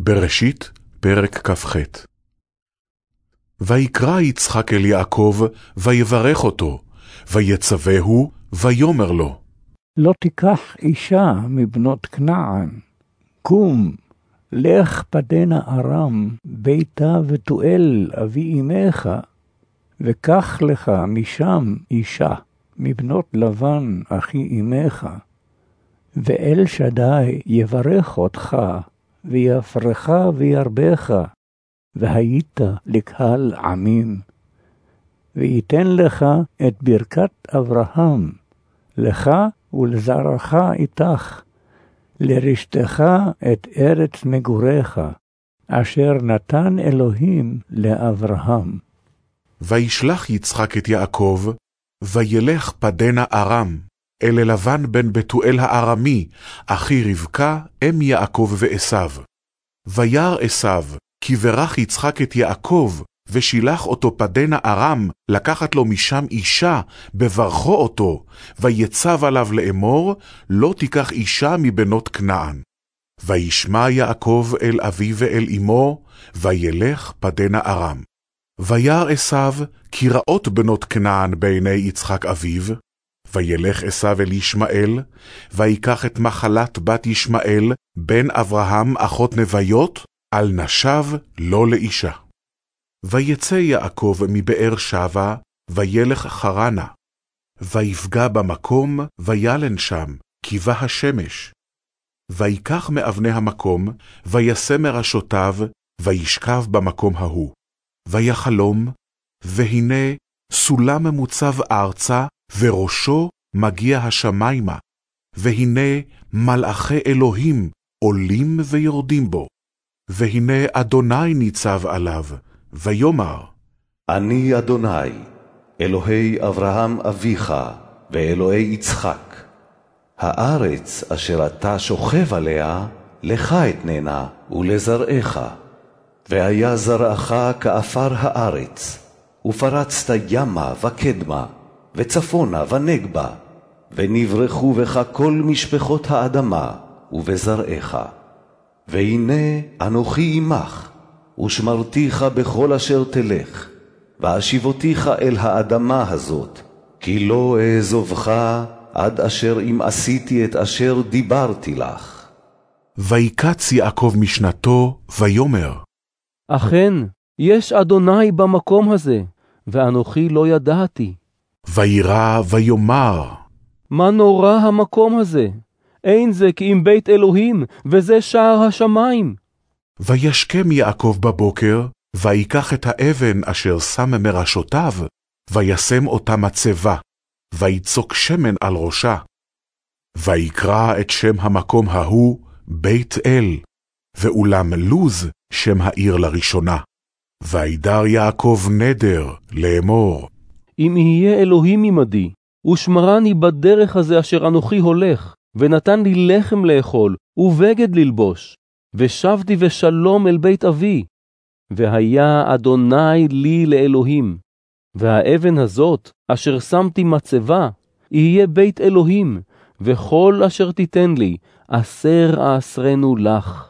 בראשית, פרק כ"ח. ויקרא יצחק אל יעקב, ויברך אותו, ויצווהו, ויאמר לו. לא תיקח אישה מבנות כנען. קום, לך פדנה ארם, ביתה ותואל אבי אמך, וקח לך משם אישה, מבנות לבן אחי אמך, ואל שדי יברך אותך, ויפרך וירבך, והיית לקהל עמים. וייתן לך את ברכת אברהם, לך ולזרעך איתך, לרשתך את ארץ מגוריך, אשר נתן אלוהים לאברהם. וישלח יצחק את יעקב, וילך פדנה ארם, אל לבן בן בתואל הארמי, אחי רבקה, אם יעקב ועשיו. וירא עשיו, כי ברך יצחק את יעקב, ושילח אותו פדנה ארם, לקחת לו משם אישה, בברכו אותו, ויצב עליו לאמור, לא תיקח אישה מבנות כנען. וישמע יעקב אל אביו ואל אמו, וילך פדנה ארם. וירא עשיו, כי רעות בנות כנען בעיני יצחק אביו, וילך עשיו אל ישמעאל, ויקח את מחלת בת ישמעאל, בן אברהם אחות נביות, על נשיו לא לאישה. ויצא יעקב מבאר שבע, וילך חרנה. ויפגע במקום, וילן שם, כי בא השמש. ויקח מאבני המקום, וישם מראשותיו, וישכב במקום ההוא. ויחלום, והנה סולם מוצב ארצה, וראשו מגיע השמיימה, והנה מלאכי אלוהים עולים ויורדים בו. והנה אדוני ניצב עליו, ויאמר, אני אדוני, אלוהי אברהם אביך, ואלוהי יצחק. הארץ אשר אתה שוכב עליה, לך אתננה ולזרעך. והיה זרעך כעפר הארץ, ופרצת ימה וקדמה, וצפונה ונגבה, ונברחו בך כל משפחות האדמה, ובזרעך. והנה אנוכי עמך, ושמרתיך בכל אשר תלך, ואשיבותיך אל האדמה הזאת, כי לא אעזובך עד אשר אם עשיתי את אשר דיברתי לך. ויקץ יעקב משנתו, ויאמר, אכן, יש אדוני במקום הזה, ואנוכי לא ידעתי. וירא ויאמר, מה נורא המקום הזה? אין זה כי אם בית אלוהים, וזה שער השמיים. וישכם יעקב בבוקר, ויקח את האבן אשר שם מראשותיו, וישם אותה מצבה, ויצוק שמן על ראשה. ויקרא את שם המקום ההוא בית אל, ואולם לוז שם העיר לראשונה. וידר יעקב נדר לאמור, אם יהיה אלוהים עמדי, ושמרני בדרך הזה אשר אנוכי הולך, ונתן לי לחם לאכול, ובגד ללבוש, ושבתי ושלום אל בית אבי. והיה אדוני לי לאלוהים, והאבן הזאת, אשר שמתי מצבה, יהיה בית אלוהים, וכל אשר תיתן לי, אסר אעשרנו לך.